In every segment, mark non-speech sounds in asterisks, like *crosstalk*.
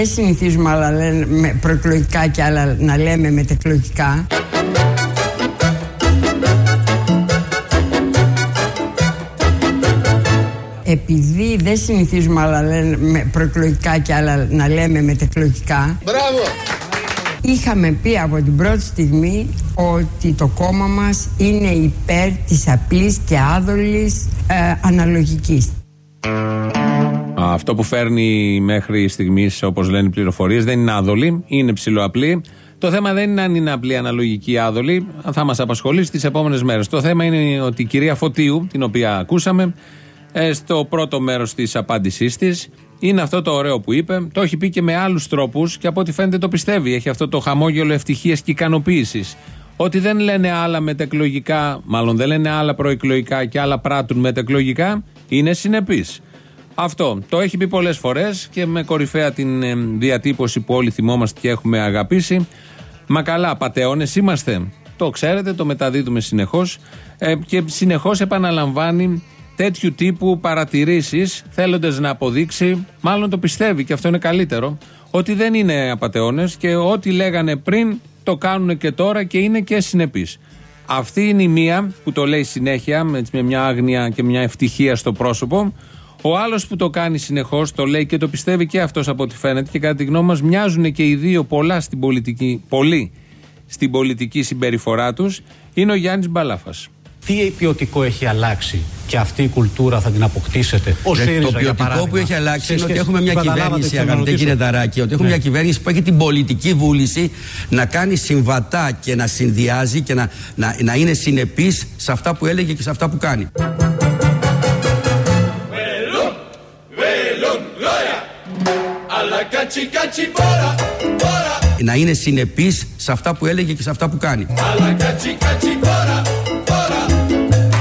Επειδή δεν συνηθίζουμε άλλα λέμε προεκλογικά και άλλα να λέμε μετεκλογικά. Επειδή δεν συνηθίζουμε άλλα λέμε προεκλογικά και άλλα να λέμε μετεκλογικά. Μπράβο! Είχαμε πει από την πρώτη στιγμή ότι το κόμμα μας είναι υπέρ της απλής και άδολης ε, αναλογικής. Αυτό που φέρνει μέχρι στιγμής, όπως λένε οι πληροφορίες, δεν είναι άδολη, είναι ψηλοαπλή. Το θέμα δεν είναι αν είναι απλή αναλογική άδολη, θα μας απασχολήσει τις επόμενες μέρες. Το θέμα είναι ότι η κυρία Φωτίου, την οποία ακούσαμε, ε, στο πρώτο μέρος της απάντησής της, είναι αυτό το ωραίο που είπε. Το έχει πει και με άλλους τρόπους και από ό,τι φαίνεται το πιστεύει. Έχει αυτό το χαμόγελο ευτυχίας και ικανοποίησης. Ότι δεν λένε άλλα μετεκλογικά, μάλλον δεν λένε άλλα προεκλογικά και άλλα πράττουν μετεκλογικά, είναι συνεπεί. Αυτό το έχει πει πολλές φορές και με κορυφαία την ε, διατύπωση που όλοι θυμόμαστε και έχουμε αγαπήσει. Μα καλά, πατεώνες είμαστε. Το ξέρετε, το μεταδίδουμε συνεχώς ε, και συνεχώς επαναλαμβάνει τέτοιου τύπου παρατηρήσεις, θέλοντας να αποδείξει, μάλλον το πιστεύει και αυτό είναι καλύτερο, ότι δεν είναι απαταιώνε και ό,τι λέγανε πριν το κάνουν και τώρα και είναι και συνεπείς. Αυτή είναι η μία που το λέει συνέχεια, με μια άγνοια και μια ευτυχία στο πρόσωπο. Ο άλλος που το κάνει συνεχώς, το λέει και το πιστεύει και αυτός από ό,τι φαίνεται και κατά τη γνώμη μας μοιάζουν και οι δύο πολλά στην πολιτική, πολύ στην πολιτική συμπεριφορά τους, είναι ο Γιάννης Μπαλάφας. Τι ποιοτικό έχει αλλάξει και αυτή η κουλτούρα θα την αποκτήσετε ως ΣΥΡΙΖΑ, Το ποιοτικό που έχει αλλάξει είναι ότι έχουμε μια κυβέρνηση, αγαπητέ κύριε Ταράκη, ότι έχουμε ναι. μια κυβέρνηση που έχει την πολιτική βούληση να κάνει συμβατά και να συνδυάζει και να, να, να είναι συνεπής σε αυτά που έλεγε και σε αυτά που κάνει. Να είναι συνεπής σε αυτά που έλεγε και σε αυτά που κάνει.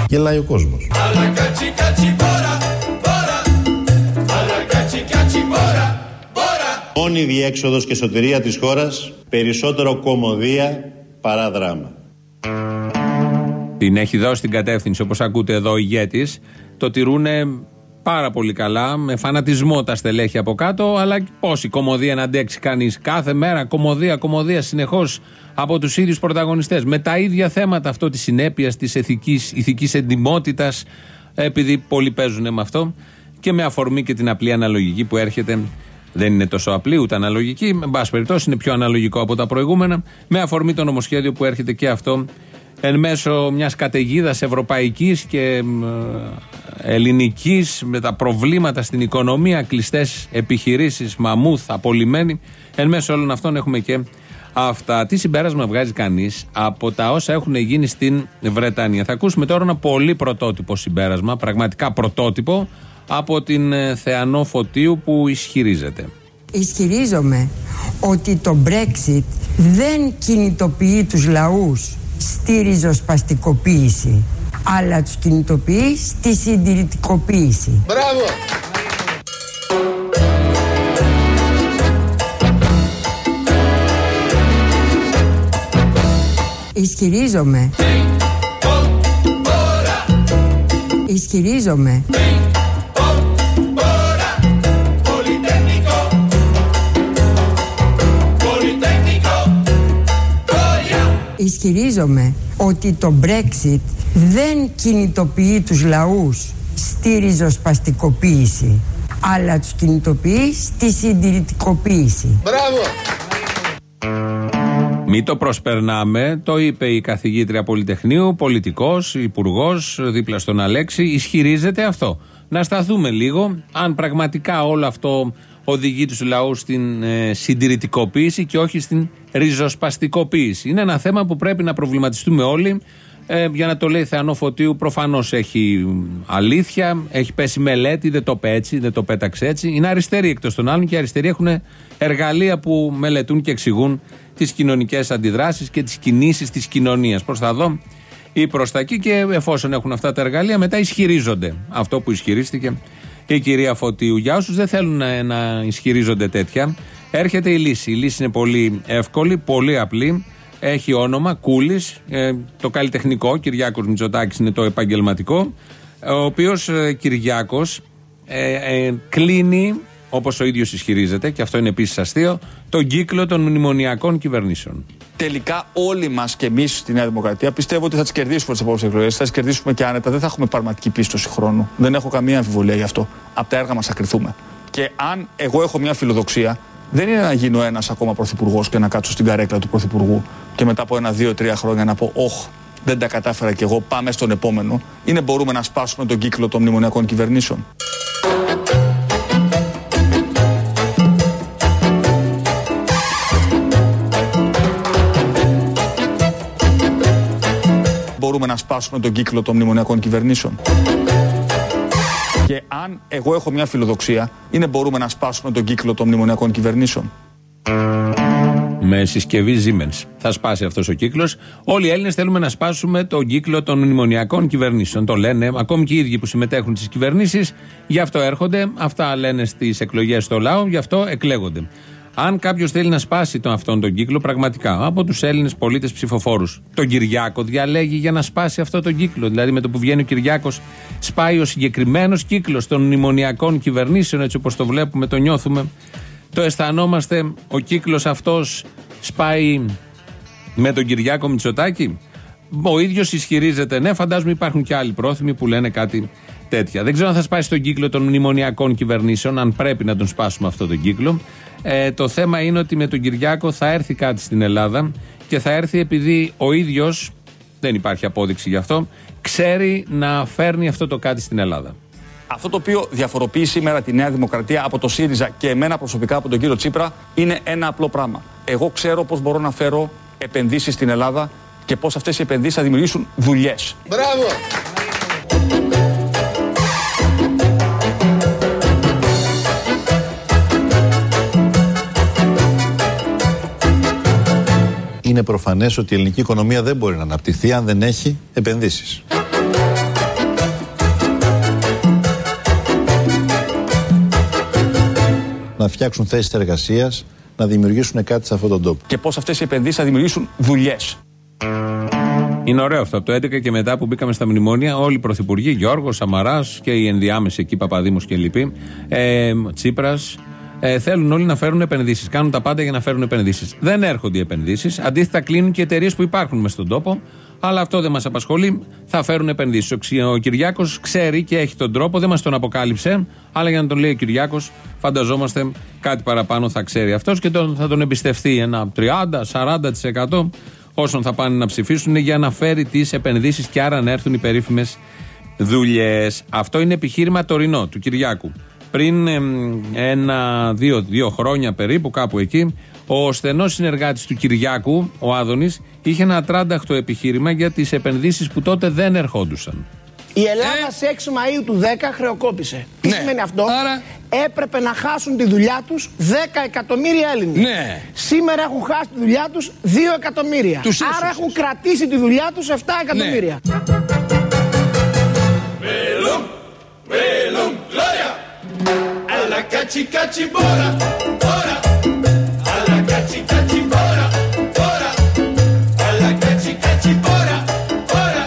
Γελάει ο κόσμος. Μόνη διέξοδος και σωτηρία της χώρας, περισσότερο κομμωδία παρά δράμα. Την έχει δώσει την κατεύθυνση, όπως ακούτε εδώ, ο ηγέτης. Το τηρούνε πάρα πολύ καλά, με φανατισμό τα στελέχη από κάτω, αλλά πόση κομμωδία να αντέξει κανείς. Κάθε μέρα κομμωδία, κομμωδία συνεχώς από τους ίδιους πρωταγωνιστές. Με τα ίδια θέματα αυτό της συνέπειας, της ηθικής εντυμότητας, επειδή πολλοί παίζουν με αυτό και με αφορμή και την απλή αναλογική που έρχεται. Δεν είναι τόσο απλή ούτε αναλογική. Με πάση περιπτώσει είναι πιο αναλογικό από τα προηγούμενα. Με αφορμή το νομοσχέδιο που έρχεται και αυτό εν μέσω μιας καταιγίδας ευρωπαϊκής και ελληνικής με τα προβλήματα στην οικονομία, κλειστές επιχειρήσεις, μαμούθ, απολυμμένοι. Εν μέσω όλων αυτών έχουμε και αυτά. Τι συμπέρασμα βγάζει κανείς από τα όσα έχουν γίνει στην Βρετανία; Θα ακούσουμε τώρα ένα πολύ πρωτότυπο συμπέρασμα, πραγματικά πρωτότυπο, από την ε, Θεανό Φωτίου που ισχυρίζεται. Ισχυρίζομαι ότι το Brexit δεν κινητοποιεί τους λαούς στη ριζοσπαστικοποίηση αλλά τους κινητοποιεί στη συντηρητικοποίηση. Μπράβο! Ισχυρίζομαι Ισχυρίζομαι Ισχυρίζομαι ότι το Brexit δεν κινητοποιεί τους λαούς στη ριζοσπαστικοποίηση αλλά τους κινητοποιεί στη συντηρητικοποίηση. Μπράβο! Μην το προσπερνάμε, το είπε η καθηγήτρια Πολυτεχνείου, πολιτικός, υπουργός, δίπλα στον Αλέξη, ισχυρίζεται αυτό. Να σταθούμε λίγο, αν πραγματικά όλο αυτό οδηγεί τους λαούς στην ε, συντηρητικοποίηση και όχι στην ριζοσπαστικοποίηση. Είναι ένα θέμα που πρέπει να προβληματιστούμε όλοι. Ε, για να το λέει Θεανό Φωτίου, προφανώς έχει αλήθεια, έχει πέσει μελέτη, δεν το είπε έτσι, δεν το πέταξε έτσι. Είναι αριστεροί εκτός των άλλων και οι αριστεροί έχουν εργαλεία που μελετούν και εξηγούν τις κοινωνικές αντιδράσεις και τις κινήσεις της κοινωνίας. Προς τα δω ή προς τα εκεί και εφόσον έχουν αυτά τα εργαλεία, μετά ισχυρίζονται. Αυτό που ισχυρίστηκε η κυρία Φωτίου. Για όσους δεν θέλουν να, να ισχυρίζονται τέτοια, έρχεται η λύση. Η λύση είναι πολύ εύκολη, πολύ απλή. Έχει όνομα Κούλης, ε, το καλλιτεχνικό. Κυριάκος Μητσοτάκης είναι το επαγγελματικό. Ο οποίος ε, Κυριάκος ε, ε, κλείνει όπως ο ίδιος ισχυρίζεται, και αυτό είναι επίσης αστείο, τον κύκλο των μνημονιακών κυβερνήσεων. Τελικά, όλοι μας και εμείς στη Νέα Δημοκρατία πιστεύω ότι θα τις κερδίσουμε τις επόμενες εκλογές. Θα τις κερδίσουμε και άνετα. Δεν θα έχουμε πραγματική πίστοση χρόνου. Δεν έχω καμία αμφιβολία γι' αυτό. Από τα έργα μας θα κρυθούμε. Και αν εγώ έχω μια φιλοδοξία, δεν είναι να γίνω ένας ακόμα πρωθυπουργός και να κάτσω στην καρέκλα του πρωθυπουργού και μετά από ένα, δύο, τρία χρόνια να πω, Όχ, δεν τα κατάφερα κι εγώ, πάμε στον επόμενο. Είναι μπορούμε να σπάσουμε τον κύκλο των μνημονιακών κυβερνήσεων. Μπορούμε να σπάσουμε τον κύκλο των μνημονιακών κυβερνήσεων. Και αν εγώ έχω μια φιλοδοξία, είναι μπορούμε να σπάσουμε τον κύκλο των μνημονιακών κυβερνήσεων. Με συσκευή Siemens. Θα σπάσει αυτός ο κύκλος. Όλοι οι Έλληνες θέλουμε να σπάσουμε τον κύκλο των μνημονιακών κυβερνήσεων. Το λένε ακόμη και οι ίδιοι που συμμετέχουν στις κυβερνήσεις. Γι' αυτό έρχονται. Αυτά λένε στις εκλογές στο λαό. Γι' αυτό εκλέγονται. Αν κάποιος θέλει να σπάσει τον, αυτόν τον κύκλο, πραγματικά από τους Έλληνες πολίτες ψηφοφόρους, τον Κυριάκο διαλέγει για να σπάσει αυτό τον κύκλο. Δηλαδή, με το που βγαίνει ο Κυριάκος, σπάει ο συγκεκριμένος κύκλος των μνημονιακών κυβερνήσεων, έτσι όπως το βλέπουμε, το νιώθουμε, το αισθανόμαστε. Ο κύκλος αυτός σπάει με τον Κυριάκο Μητσοτάκη. Ο ίδιος ισχυρίζεται, ναι, φαντάζομαι υπάρχουν και άλλοι πρόθυμοι που λένε κάτι τέτοια. Δεν ξέρω αν θα σπάσει τον κύκλο των μνημονιακών κυβερνήσεων, αν πρέπει να τον σπάσουμε αυτό τον κύκλο. Ε, το θέμα είναι ότι με τον Κυριάκο θα έρθει κάτι στην Ελλάδα και θα έρθει επειδή ο ίδιος, δεν υπάρχει απόδειξη γι' αυτό, ξέρει να φέρνει αυτό το κάτι στην Ελλάδα. Αυτό το οποίο διαφοροποιεί σήμερα τη Νέα Δημοκρατία από το ΣΥΡΙΖΑ και εμένα προσωπικά από τον κύριο Τσίπρα είναι ένα απλό πράγμα. Εγώ ξέρω πώς μπορώ να φέρω επενδύσεις στην Ελλάδα και πώς αυτές οι επενδύσεις θα δημιουργήσουν δουλειές. Μπράβο! Είναι προφανές ότι η ελληνική οικονομία δεν μπορεί να αναπτυχθεί αν δεν έχει επενδύσεις. Να φτιάξουν θέσεις εργασίας, να δημιουργήσουν κάτι σε αυτόν τον τόπο. Και πώς αυτές οι επενδύσεις θα δημιουργήσουν δουλειές. Είναι ωραίο αυτό. Από το 11 και μετά που μπήκαμε στα μνημόνια, όλοι οι πρωθυπουργοί, Γιώργος, Σαμαράς και οι ενδιάμεσοι εκεί, Παπαδήμου και λοιποί, ε, Τσίπρας, ε, θέλουν όλοι να φέρουν επενδύσεις. Κάνουν τα πάντα για να φέρουν επενδύσεις. Δεν έρχονται οι επενδύσεις. Αντίθετα, κλείνουν και εταιρείες που υπάρχουν μες στον τόπο. Αλλά αυτό δεν μας απασχολεί. Θα φέρουν επενδύσεις. Ο Κυριάκος ξέρει και έχει τον τρόπο, δεν μας τον αποκάλυψε. Αλλά για να τον λέει ο Κυριάκος, φανταζόμαστε κάτι παραπάνω θα ξέρει αυτός και τον, θα τον εμπιστευτεί ένα 30-40% όσων θα πάνε να ψηφίσουν για να φέρει τις επενδύσεις και άρα να έρθουν οι περίφημες δουλειές. Αυτό είναι επιχείρημα τωρινό του Κυριάκου. Πριν ένα, δύο, δύο χρόνια περίπου, κάπου εκεί, ο στενός συνεργάτης του Κυριάκου, ο Άδωνης, είχε ένα τράνταχτο επιχείρημα για τις επενδύσεις που τότε δεν ερχόντουσαν. Η Ελλάδα ε; σε 6 Μαΐου του 10 χρεοκόπησε. Τι ναι. σημαίνει αυτό; Άρα... Έπρεπε να χάσουν τη δουλειά τους 10 εκατομμύρια Έλληνες. Ναι. Σήμερα έχουν χάσει τη δουλειά τους 2 εκατομμύρια. Τους Άρα έχουν κρατήσει τη δουλειά τους 7 εκατομμύρια. Ναι. Cachi cachi bora, bora. Alla cachi cachi bora, bora. Alla cachi cachi bora, bora.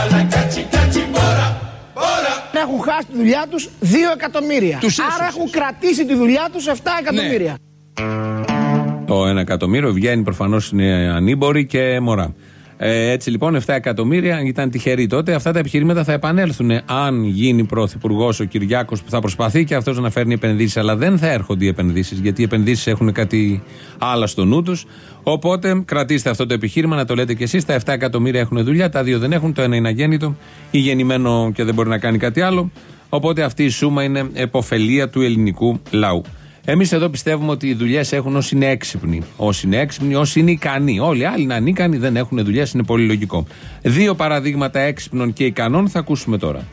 Alla cachi cachi bora, bora. Έχουν χάσει τη δουλειά τους 2 εκατομμύρια. Τους Άρα έχουν κρατήσει τη δουλειά τους 7 εκατομμύρια. Ναι. Το 1 εκατομμύριο βγαίνει προφανώς είναι ανήμποροι και μωρά. Ε, έτσι λοιπόν 7 εκατομμύρια ήταν τυχεροί τότε. Αυτά τα επιχειρήματα θα επανέλθουν αν γίνει πρωθυπουργός ο Κυριάκος που θα προσπαθεί και αυτός να φέρνει επενδύσεις. Αλλά δεν θα έρχονται οι επενδύσεις γιατί οι επενδύσεις έχουν κάτι άλλο στο νου τους. Οπότε κρατήστε αυτό το επιχείρημα να το λέτε κι εσείς. Τα 7 εκατομμύρια έχουν δουλειά, τα δύο δεν έχουν. Το ένα είναι αγέννητο ή γεννημένο και δεν μπορεί να κάνει κάτι άλλο. Οπότε αυτή η σούμα είναι εποφελία του ελληνικού λαού. Εμείς εδώ πιστεύουμε ότι οι δουλειές έχουν όσοι είναι έξυπνοι. Όσοι είναι έξυπνοι, όσοι είναι ικανοί. Όλοι οι άλλοι να είναι ικανοί, δεν έχουν δουλειές, είναι πολύ λογικό. Δύο παραδείγματα έξυπνων και ικανών θα ακούσουμε τώρα.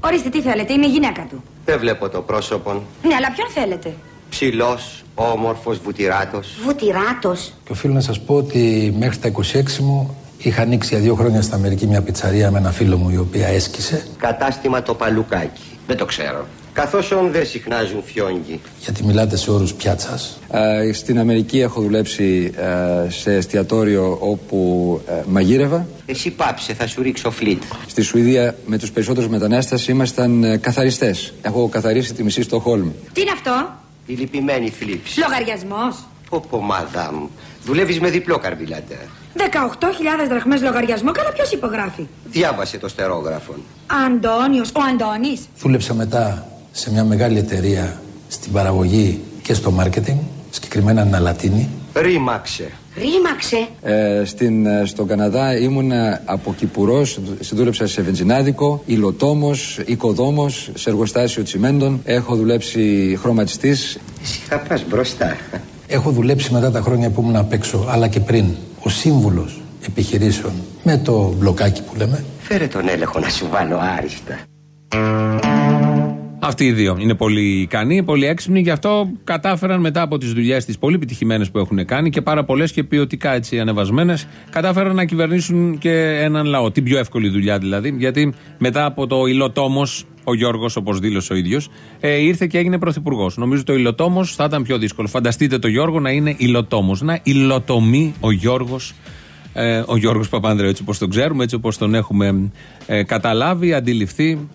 Ορίστε, τι θέλετε, είμαι η γυναίκα του. Δεν βλέπω το πρόσωπο. Ναι, αλλά ποιον θέλετε; Ψηλός, όμορφος, βουτυράτος. Βουτυράτος. Και οφείλω να σας πω ότι μέχρι τα 26 μου Είχα ανοίξει για δύο χρόνια στην Αμερική μια πιτσαρία με ένα φίλο μου η οποία έσκησε. Κατάστημα το Παλουκάκι. Δεν το ξέρω. Καθώς δεν συχνάζουν φιόγγι. Γιατί μιλάτε σε όρους πιάτσας. Ε, στην Αμερική έχω δουλέψει ε, σε εστιατόριο όπου ε, μαγείρευα. Εσύ πάψε, θα σου ρίξω φλίτ. Στη Σουηδία με τους περισσότερους μετανάστες ήμασταν ε, καθαριστές. Έχω καθαρίσει τη μισή στο Χόλμ. Τι είναι αυτό; Η λυπημένη θλίψη. Λογαριασμός. Πω πω μαδάμ. Δουλεύεις με διπλό καρμπιλατέρ. 18.000 δραχμές λογαριασμό, καλά ποιος υπογράφει; Διάβασε το στερόγραφο. Αντώνιος, ο Αντώνης. Δούλεψα μετά σε μια μεγάλη εταιρεία στην παραγωγή και στο μάρκετινγκ, συγκεκριμένα Ναλατίνη. Ρήμαξε. Ρήμαξε. Ε, στην, ε, στον Καναδά ήμουν από Κυπουρός, δούλεψα σε βενζινάδικο, υλοτόμος, οικοδόμος, σε εργοστάσιο τσιμέντων. Έχω δουλέψει χρωματιστής. Εσύ θα πας μπροστά. Έχω δουλέψει μετά τα χρόνια που ήμουν απ' έξω, αλλά και πριν, ο σύμβουλος επιχειρήσεων με το μπλοκάκι που λέμε. Φέρε τον έλεγχο να σου βάλω άριστα. Αυτοί οι δύο είναι πολύ ικανοί, πολύ έξυπνοι, γι' αυτό κατάφεραν μετά από τις δουλειές τις πολύ επιτυχημένες που έχουν κάνει και πάρα πολλές και ποιοτικά έτσι ανεβασμένες, κατάφεραν να κυβερνήσουν και έναν λαό. Την πιο εύκολη δουλειά δηλαδή, γιατί μετά από το υλοτόμος, ο Γιώργος, όπως δήλωσε ο ίδιος, ε, ήρθε και έγινε πρωθυπουργός. Νομίζω το υλοτόμος θα ήταν πιο δύσκολο. Φανταστείτε το Γιώργο να είναι υλοτόμος. Να υλοτομεί ο Γιώργος ε, ο Γιώργος Παπανδρέου έτσι όπως τον ξέρουμε, έτσι όπως τον έχουμε ε, καταλάβει, αντιληφθεί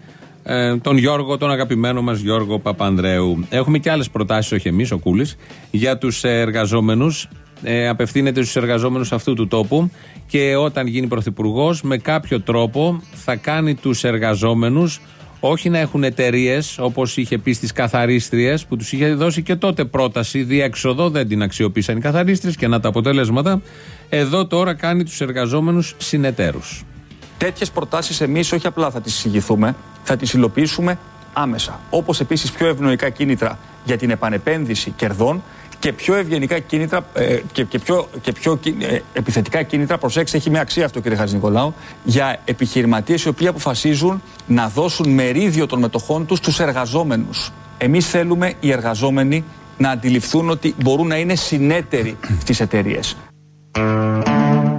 ε, τον Γιώργο, τον αγαπημένο μας Γιώργο Παπανδρέου. Έχουμε και άλλες προτάσεις, όχι εμείς, ο Κούλης, για τους εργαζόμενους. Ε, απευθύνεται στους εργαζόμενους αυτού του τόπου και όταν γίνει πρωθυπουργός, με κάποιο τρόπο θα κάνει τους εργαζόμενους όχι να έχουν εταιρείες όπως είχε πει στις καθαρίστριες που τους είχε δώσει και τότε πρόταση διέξοδο, δεν την αξιοποίησαν οι καθαρίστριες και να τα αποτέλεσματα. Εδώ τώρα κάνει τους εργαζόμενους συνεταίρους. Τέτοιες προτάσεις εμείς όχι απλά θα τις εισηγηθούμε, θα τις υλοποιήσουμε άμεσα. Όπως επίσης πιο ευνοϊκά κίνητρα για την επανεπένδυση κερδών και πιο ευγενικά κίνητρα ε, και, και, πιο, και πιο ε, επιθετικά κίνητρα. Προσέξτε, έχει μια αξία αυτό, κύριε Χατζη Νικολάου, για επιχειρηματίες οι οποίοι αποφασίζουν να δώσουν μερίδιο των μετοχών τους στους εργαζόμενους. Εμείς θέλουμε οι εργαζόμενοι να αντιληφθούν ότι μπορούν να είναι συνέτεροι στις εταιρείες.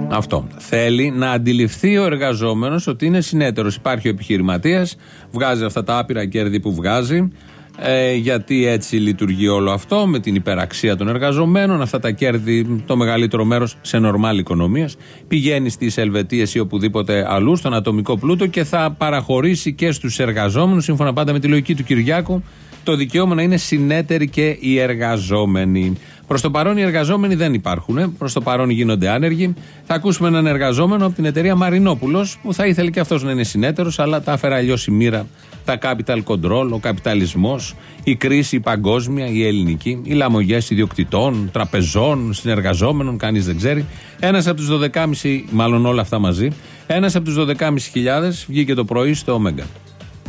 Αυτό. Θέλει να αντιληφθεί ο εργαζόμενος ότι είναι συνέτερος. Υπάρχει ο επιχειρηματίας, βγάζει αυτά τα άπειρα κέρδη που βγάζει. Ε, γιατί έτσι λειτουργεί όλο αυτό με την υπεραξία των εργαζομένων. Αυτά τα κέρδη, το μεγαλύτερο μέρος σε νορμάλ οικονομίας, πηγαίνει στις Ελβετίες ή οπουδήποτε αλλού, στον ατομικό πλούτο και θα παραχωρήσει και στους εργαζόμενους, σύμφωνα πάντα με τη λογική του Κυριάκου, το δικαίωμα να είναι συνέτεροι και οι εργαζόμενοι. Προς το παρόν οι εργαζόμενοι δεν υπάρχουν. Προς το παρόν γίνονται άνεργοι. Θα ακούσουμε έναν εργαζόμενο από την εταιρεία Μαρινόπουλος που θα ήθελε και αυτός να είναι συνέτερος, αλλά τα έφερε αλλιώς η μοίρα. Τα capital control, ο καπιταλισμός, η κρίση η παγκόσμια, η ελληνική, οι λαμογές ιδιοκτητών, τραπεζών, συνεργαζόμενων, κανείς δεν ξέρει. Ένας από τους 12,5, μάλλον όλα αυτά μαζί, ένας από τους 12.500 βγήκε το πρωί στο Ωμέγα.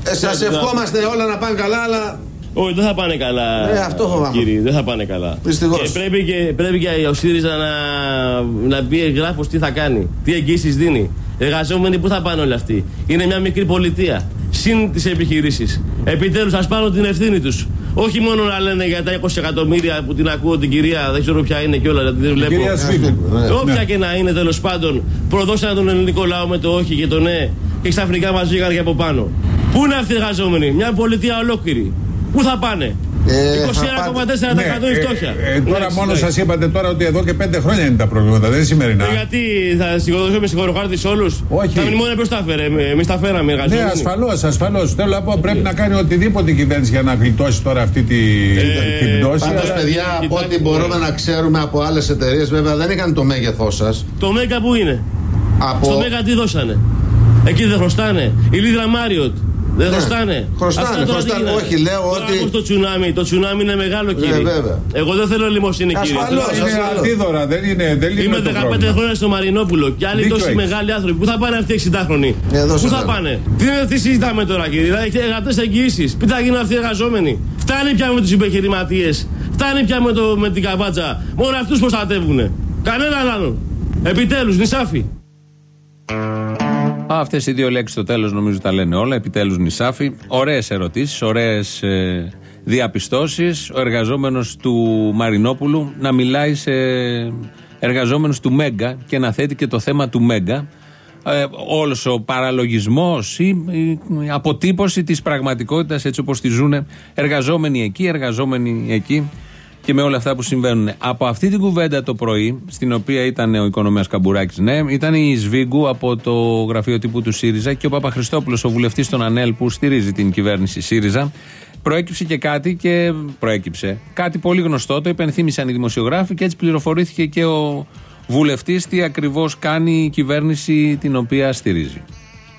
Ε, Σας ευχόμαστε όλα να πάνε καλά, αλλά όχι, δεν θα πάνε καλά. Ε, αυτό φοβάμαι. Κύριε, δεν θα πάνε καλά. Δυστυχώς. Και πρέπει και, πρέπει και ο ΣΥΡΙΖΑ να, να πει εγγράφος τι θα κάνει, τι εγγύσεις δίνει. Εργαζόμενοι πού θα πάνε όλοι αυτοί. Είναι μια μικρή πολιτεία. Συν τις επιχειρήσεις. Επιτέλους, ας πάρουν την ευθύνη τους. Όχι μόνο να λένε για τα 20 εκατομμύρια που την ακούω την κυρία, δεν ξέρω ποια είναι και όλα, δεν βλέπω. Κυρία Σφίγκου. Ναι. Όποια και να είναι τέλος πάντων, προδώσανε τον ελληνικό λαό με το όχι και το ναι και ξαφνικά μας βγήκαν και από πάνω. Πού είναι αυτοί οι εργαζόμενοι, μια πολιτεία ολόκληρη. Πού θα πάνε; Ε, 21,4% η φτώχεια. Ε, ε, τώρα μόνος σας είπατε τώρα ότι εδώ και πέντε χρόνια είναι τα προβλήματα, δεν είναι σημερινά. Ε, γιατί θα συγχωρηθούμε συγχωροχάρτη όλους; Όχι. Τα μνημόνια ποιος τα έφερε, εμείς τα φέραμε εργαζόμενοι. Ναι, ασφαλώς, ασφαλώς. Θέλω να πω πρέπει να κάνει οτιδήποτε η κυβέρνηση για να γλιτώσει τώρα αυτή τη, Ε, την πτώση. πάντως, αλλά- παιδιά, από κοιτάξτε, ό,τι μπορούμε να ξέρουμε από άλλες εταιρείες, βέβαια δεν είχαν το μέγεθός σας. Το Μέγκα που είναι; Από... Στο Μέγκα τι δώσανε; Εκεί δεν χρωστάνε; Η Λίδρα Μάριοτ. Δεν Ναι, χρωστάνε. χρωστάνε, Αυτά τώρα τι χρωστάνε. γίνανε. Όχι, λέω Τώρα ότι- όπως το τσουνάμι. Το τσουνάμι είναι μεγάλο κύριε. βέβαια. Εγώ δεν θέλω λιμοσύνη κύριε. Ασφαλώς, Θέλω- είναι αντίδωρα, δεν είναι, δεν είναι Είμαι το 15 πρόβλημα. χρόνια στο Μαρινόπουλο και άλλοι Δίκιο τόσοι έχεις. μεγάλοι άνθρωποι. Πού θα πάνε αυτοί οι 60χρονοι. Εδώ Πού σε θα θέλω. πάνε; Τι, είναι- τι συζητάμε τώρα κύριε; Δηλαδή έχετε γραπτές εγγυήσεις. Τι θα γίνουν αυτοί οι εργαζόμενοι; Φτάνει πια με τους επιχειρηματίε. Φτάνει πια με, το, με την καβάτσα. Μόνο αυτούς προστατεύουν. Κανέναν άλλον. Επιτέλους, νησάφι. Αυτές οι δύο λέξεις στο τέλος νομίζω τα λένε όλα. Επιτέλους νησάφι. Ωραίες ερωτήσεις, ωραίες ε, διαπιστώσεις. Ο εργαζόμενος του Μαρινόπουλου να μιλάει σε εργαζόμενου του Μέγκα και να θέτει και το θέμα του Μέγκα. ε, όλος ο παραλογισμός ή η αποτύπωση της πραγματικότητας έτσι όπως τη ζουν εργαζόμενοι εκεί, εργαζόμενοι εκεί και με όλα αυτά που συμβαίνουν. Από αυτή την κουβέντα το πρωί, στην οποία ήταν ο οικονομέας Καμπουράκης, ναι, ήταν η Σβίγκου από το γραφείο τύπου του ΣΥΡΙΖΑ και ο Παπαχριστόπουλο, ο βουλευτής των ΑΝΕΛ που στηρίζει την κυβέρνηση ΣΥΡΙΖΑ. Προέκυψε και κάτι και προέκυψε. Κάτι πολύ γνωστό, το υπενθύμησαν οι δημοσιογράφοι και έτσι πληροφορήθηκε και ο βουλευτής τι ακριβώς κάνει η κυβέρνηση την οποία στηρίζει.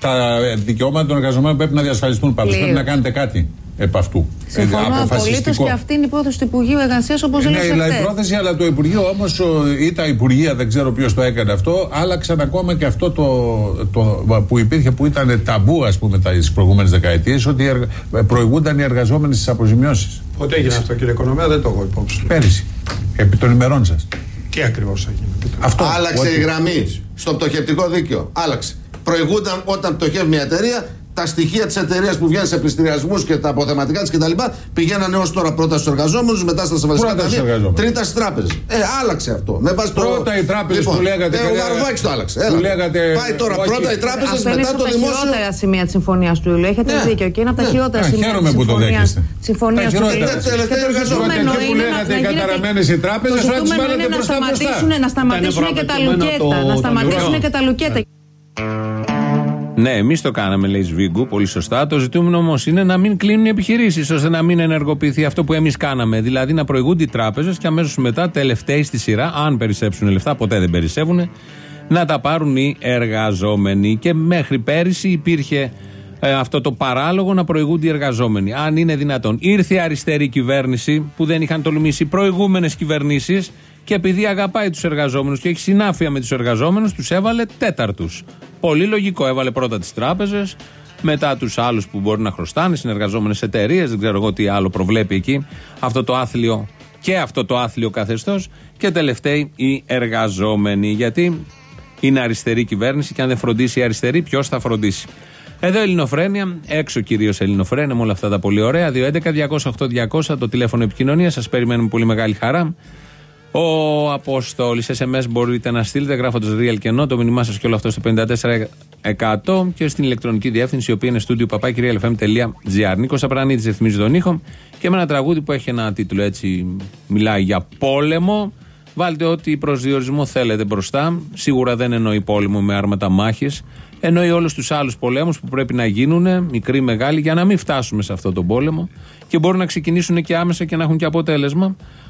Τα δικαιώματα των εργαζομένων πρέπει να διασφαλιστούν πάντως. Πρέπει να κάνετε κάτι επ' αυτού. Συμφωνώ απολύτω και αυτή είναι η υπόθεση του Υπουργείου Εργασίας όπως ναι, λέει. Ναι, η υπόθεση, αλλά το Υπουργείο όμως ή τα Υπουργεία, δεν ξέρω ποιος το έκανε αυτό, άλλαξαν ακόμα και αυτό το, το που υπήρχε που ήταν ταμπού, ας πούμε, τις προηγούμενες δεκαετίες, ότι προηγούνταν οι εργαζόμενοι στις αποζημιώσεις. Πότε έγινε αυτό, κύριε Οικονομέα, δεν το έχω υπόψη. Πέρυσι. Επί των ημερών σας. Τι ακριβώς έγινε. Αυτό. Άλλαξε η γραμμή στο πτωχευτικό δίκαιο. Άλλαξε. Προηγούνταν όταν πτωχεύει μια εταιρεία, τα στοιχεία της εταιρείας που βγαίνει σε πληστηριασμούς και τα αποθεματικά της κτλ. πηγαίνανε έω τώρα πρώτα στους εργαζόμενους, μετά στα ασφαλιστικά ταμεία, τρίτα στις τράπεζες. Ε, άλλαξε αυτό. Με βάση πρώτα οι τράπεζες λοιπόν, που λέγατε. Ε, ο Βαρουφάκη το άλλαξε. Έλα. Που λέγατε, Πάει τώρα όχι. πρώτα οι τράπεζες, μετά το δημόσιο. Είναι από τα σημεία της συμφωνίας του Ιουλίου. Έχετε ναι. δίκιο και είναι από τα ναι. χειρότερα σημεία της συμφωνία. Συμφωνίας του Ιουλίου. Τελευταία εργαζόμενοι. που λέγατε οι καταραμένες οι τράπεζες, να τις βάλετε μπροστά Να σταματήσουν και τα λουκέτα. Να σταματήσουν και τα λουκέτα. Ναι, εμείς το κάναμε, λέει Σβίγκου, πολύ σωστά. Το ζητούμενο όμως είναι να μην κλείνουν οι επιχειρήσεις, ώστε να μην ενεργοποιηθεί αυτό που εμείς κάναμε. Δηλαδή να προηγούνται οι τράπεζες και αμέσως μετά, τελευταίοι στη σειρά, αν περισσέψουν λεφτά, ποτέ δεν περισσεύουν, να τα πάρουν οι εργαζόμενοι. Και μέχρι πέρυσι υπήρχε ε, αυτό το παράλογο να προηγούνται οι εργαζόμενοι. Αν είναι δυνατόν. Ήρθε η αριστερή κυβέρνηση που δεν είχαν τολμήσει προηγούμενες κυβερνήσεις και επειδή αγαπάει τους εργαζόμενους και έχει συνάφεια με τους εργαζόμενους, τους έβαλε τέταρτους. Πολύ λογικό. Έβαλε πρώτα τις τράπεζες, μετά τους άλλους που μπορεί να χρωστάνε, συνεργαζόμενες εταιρείες, δεν ξέρω εγώ τι άλλο προβλέπει εκεί. Αυτό το άθλιο και αυτό το άθλιο καθεστώς. Και τελευταίοι οι εργαζόμενοι. Γιατί είναι αριστερή κυβέρνηση και αν δεν φροντίσει η αριστερή, ποιος θα φροντίσει. Εδώ Ελληνοφρένια, έξω κυρίως Ελληνοφρένια με όλα αυτά τα πολύ ωραία. 211-208-200 το τηλέφωνο επικοινωνίας. Σας περιμένουμε πολύ μεγάλη χαρά. Ο Απόστολης, SMS μπορείτε να στείλετε γράφοντας real και no, το μήνυμά σας και όλο αυτό στο 54% και στην ηλεκτρονική διεύθυνση η οποία είναι στούντιο παπάκυριαλfm.gr. Νίκος Απρανίτη ρυθμίζει τον ήχο και με ένα τραγούδι που έχει ένα τίτλο έτσι, μιλάει για πόλεμο. Βάλτε ό,τι προσδιορισμό θέλετε μπροστά. Σίγουρα δεν εννοεί πόλεμο με άρματα μάχης. Εννοεί όλους τους άλλους πολέμους που πρέπει να γίνουν, μικροί, μεγάλοι, για να μην φτάσουμε σε αυτό τον πόλεμο και μπορούν να ξεκινήσουν και άμεσα και να έχουν και αποτέλεσμα.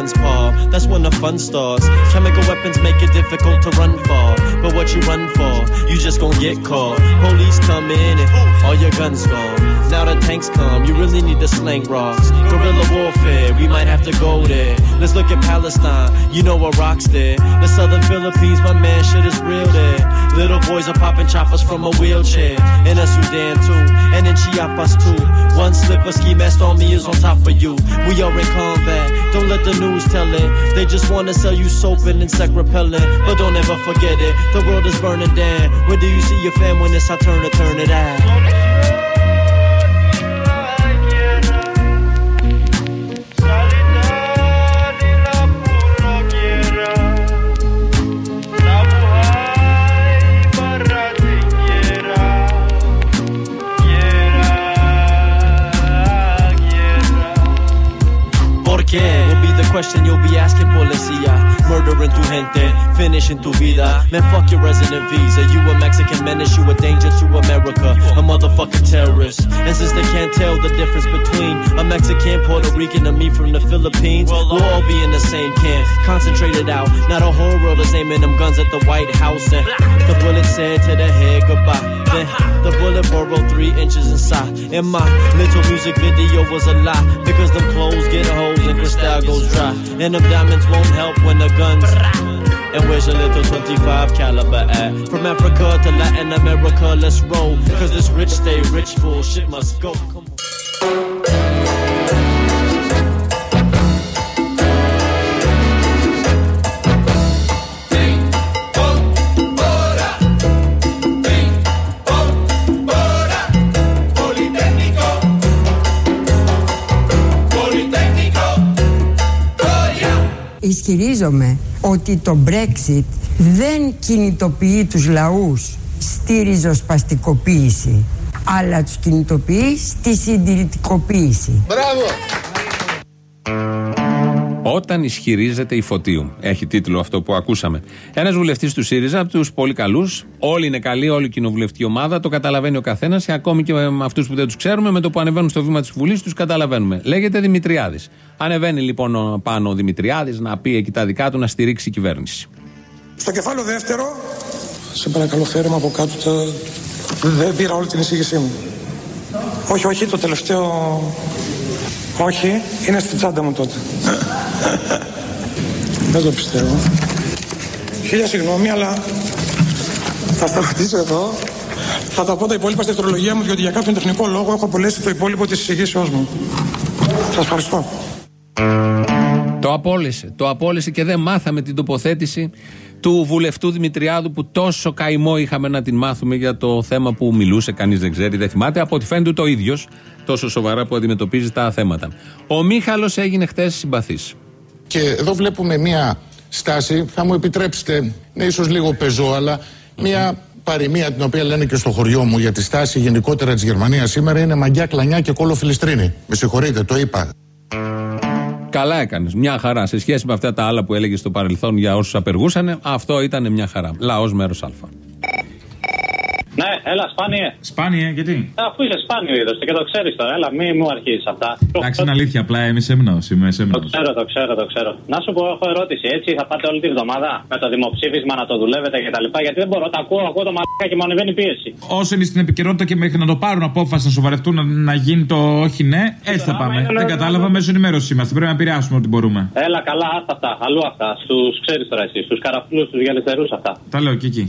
guns paw. That's when the fun starts. Chemical weapons make it difficult to run far. But what you run for, you just gon' get caught. Police come in and all your guns gone. Now the tanks come, you really need to slang rocks. Guerrilla warfare, we might have to go there. Let's look at Palestine, you know what rocks there. The southern Philippines, my man, shit is real there. Little boys are popping choppers from a wheelchair. In a Sudan too, and in Chiapas too. One slip, a ski mask on me is on top of you. We are in combat, don't let the news tell it. They just wanna sell you soap and insect repellent. But don't ever forget it, the world is burning down. Where do you see your fam when it's our turn to turn it out? Question you'll be asking policia. Murdering tu gente, finishing tu vida. Man, fuck your resident visa. You Mexican menace, you a danger to America. A motherfucking terrorist. And since they can't tell the difference between a Mexican, Puerto Rican, and me from the Philippines, we'll all be in the same camp. Concentrated out. Now the whole world is aiming them guns at the White House. And the bullet said to the head goodbye. Then the bullet burrowed three inches inside. And my little music video was a lie. Because them clothes get holes and crystal goes dry. And them diamonds won't help when the guns. And where's your little 25 caliber at? From Africa to Latin America, let's roll. Cause this rich stay rich, bullshit must go. Ισχυρίζομαι ότι το Brexit δεν κινητοποιεί τους λαούς στη ριζοσπαστικοποίηση αλλά τους κινητοποιεί στη συντηρητικοποίηση. Μπράβο! Όταν ισχυρίζεται η φωτίου. Έχει τίτλο αυτό που ακούσαμε. Ένας βουλευτής του ΣΥΡΙΖΑ, από τους πολύ καλούς, όλοι είναι καλοί, όλη η κοινοβουλευτική ομάδα, το καταλαβαίνει ο καθένας, ακόμη και με αυτούς που δεν τους ξέρουμε, με το που ανεβαίνουν στο βήμα της Βουλής, τους καταλαβαίνουμε. Λέγεται Δημητριάδης. Ανεβαίνει λοιπόν πάνω ο Δημητριάδης να πει εκεί τα δικά του να στηρίξει η κυβέρνηση. Στο κεφάλαιο δεύτερο, σε παρακαλώ φέρε με από κάτω τα... Δεν πήρα όλη την εισήγησή μου. Όχι, όχι, το τελευταίο... Όχι, είναι στην τσάντα μου τότε. *laughs* Δεν το πιστεύω. Χίλια συγγνώμη, αλλά θα σταματήσω εδώ. Θα τα πω τα υπόλοιπα στη δευτερολογία μου, διότι για κάποιον τεχνικό λόγο έχω απολέσει το υπόλοιπο της εισηγήσεώς μου. Σας ευχαριστώ. Το απόλυσε. Το απόλυσε και δεν μάθαμε την τοποθέτηση του βουλευτού Δημητριάδου που τόσο καημό είχαμε να την μάθουμε για το θέμα που μιλούσε. Κανείς δεν ξέρει, δεν θυμάται. Από ό,τι φαίνεται το ίδιος τόσο σοβαρά που αντιμετωπίζει τα θέματα. Ο Μίχαλος έγινε χτε συμπαθής. Και εδώ βλέπουμε μία στάση, θα μου επιτρέψετε, είναι ίσως λίγο πεζό, αλλά μία παροιμία την οποία λένε και στο χωριό μου για τη στάση γενικότερα της Γερμανίας σήμερα είναι μαγκιά, κλανιά και κόλο φιλιστρίνη. Με συγχωρείτε, το είπα. Καλά έκανες. Μια χαρά. Σε σχέση με αυτά τα άλλα που έλεγες στο παρελθόν για όσους απεργούσαν, αυτό ήταν μια χαρά. Λαός μέρος Α. Ναι, έλα, σπάνιε. Σπάνιε, γιατί; Αφού είσαι σπάνιο είδο και το ξέρεις τώρα, έλα, μη μου αρχίσεις αυτά. Εντάξει, είναι αλήθεια, απλά είμαι σεμνό. Είμαι Το σεμνός. ξέρω, το ξέρω, το ξέρω. Να σου πω, έχω ερώτηση. Έτσι θα πάτε όλη τη βδομάδα με το δημοψήφισμα να το δουλεύετε κτλ. Γιατί δεν μπορώ, τα ακούω, ακούω το μαλάκα και μου ανεβαίνει η πίεση. Όσο είναι στην επικαιρότητα και μέχρι να το πάρουν απόφαση να σοβαρευτούν να, να γίνει το όχι ναι, έτσι θα πάμε. είναι Δεν να- κατάλαβα μέσω ενημέρωσης είμαστε. Πρέπει να επηρεάσουμε ό,τι μπορούμε. Έλα, καλά, άστα αυτά. Αλλού αυτά. Στους ξέρεις τώρα εσύ, στους καραφλούς, του γελεστερού αυτά. Τα λέω και εκεί.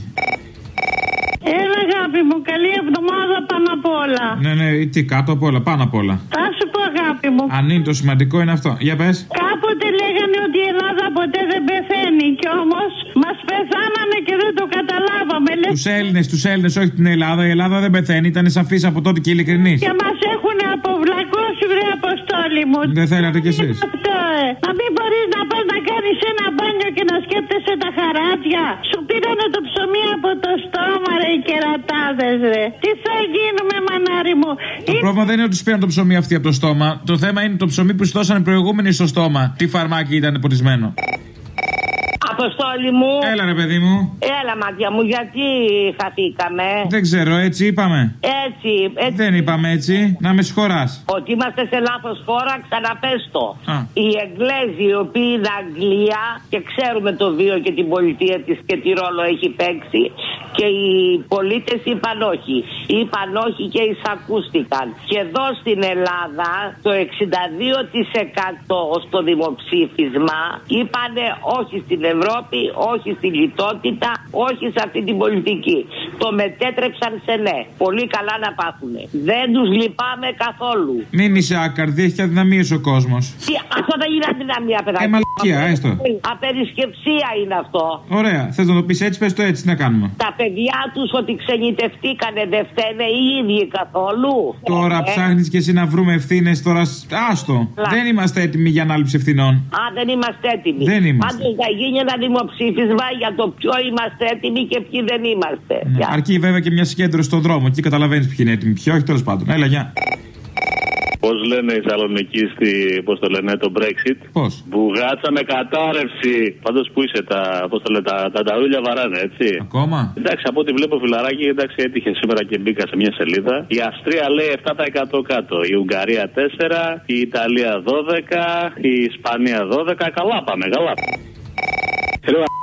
Έλα, αγάπη μου, καλή εβδομάδα πάνω απ' όλα. Ναι, ναι, τι κάτω απ' όλα, πάνω απ' όλα. Θα σου πω, αγάπη μου. Αν είναι το σημαντικό είναι αυτό. Για πες. Κάποτε λέγανε ότι η Ελλάδα ποτέ δεν πεθαίνει. Κι όμως μας πεθάνανε και δεν το καταλάβαμε. Λες... Τους Έλληνες, τους Έλληνες, όχι την Ελλάδα. Η Ελλάδα δεν πεθαίνει, ήταν σαφής από τότε και ειλικρινής. Και μας έχουν αποβλακώσει, βρε αποστόλη μου. Δεν θέλατε κι εσείς. Αυτό, ε. Να μην μπορείς να πας να κάνεις ένα μπάνιο και να σκέπτεσαι τα χαράτια. Σου πήρανε το ψωμί από το στόμα, ρε, οι κερατάδες, ρε. Τι θα γίνουμε, μανάρι μου; Το πρόβλημα δεν είναι ότι του πήραν το ψωμί αυτή από το στόμα. Το θέμα είναι το ψωμί που σου δώσανε οι προηγούμενοι στο στόμα. Τι φαρμάκι ήταν ποτισμένο. Αποστόλη μου. Έλα ρε παιδί μου. Έλα, μάτια μου, γιατί χαθήκαμε; Δεν ξέρω, έτσι είπαμε. Έτσι, έτσι. Δεν είπαμε έτσι. Να με συγχωράς. Ότι είμαστε σε λάθος χώρα, ξαναπέστο. Α. Οι Εγγλέζοι, οι οποίοι είναι Αγγλία και ξέρουμε το βίο και την πολιτεία της και τι ρόλο έχει παίξει, και οι πολίτες είπαν όχι. Είπαν όχι και εισακούστηκαν. Και εδώ στην Ελλάδα το 62% στο δημοψήφισμα είπανε όχι στην Ευρώπη, όχι στη λιτότητα, όχι σε αυτή την πολιτική. Το μετέτρεψαν σε ναι. Πολύ καλά να πάθουν. Δεν τους λυπάμαι καθόλου. Μην είσαι άκαρδη, έχει αδυναμίες ο κόσμος. Τι, αυτό δεν είναι αδυναμία, παιδάκι. Ε, μαλακία, έστω. Απερισκεψία είναι αυτό. Ωραία, θες να το πεις έτσι, πες το έτσι, τι να κάνουμε; Τα παιδιά τους ότι ξενιτευτήκανε δεν φταίνε οι ίδιοι καθόλου. Τώρα Ε, ψάχνεις και εσύ να βρούμε ευθύνες τώρα. σ- Άστο. Λα. Δεν είμαστε έτοιμοι για ανάληψη ευθυνών. Α, δεν είμαστε έτοιμοι. Δεν είμαστε. Πάντως θα γίνει ένα δημοψήφισμα για το ποιο είμαστε έτοιμοι και ποιοι δεν είμαστε. Ναι, Γεια. Αρκεί βέβαια και μια συγκέντρωση στον δρόμο. Εκεί καταλαβαίνεις ποιοι είναι έτοιμοι. Ποιοι όχι, τέλος πάντων. Έλα, γεια. Πώς λένε οι Θεσσαλονίκοι στη, πώς το λένε, το Brexit; Πώς; Μπουγάτσα με κατάρρευση. Πάντως που είσαι, τα, πώς το λένε, τα, τα ταρούλια βαράνε, έτσι. Ακόμα; Εντάξει, από ό,τι βλέπω φιλαράκι, εντάξει, έτυχε σήμερα και μπήκα σε μια σελίδα. Η Αυστρία λέει 7% κάτω. Η Ουγγαρία 4, η Ιταλία 12, η Ισπανία 12. Καλά πάμε, καλά.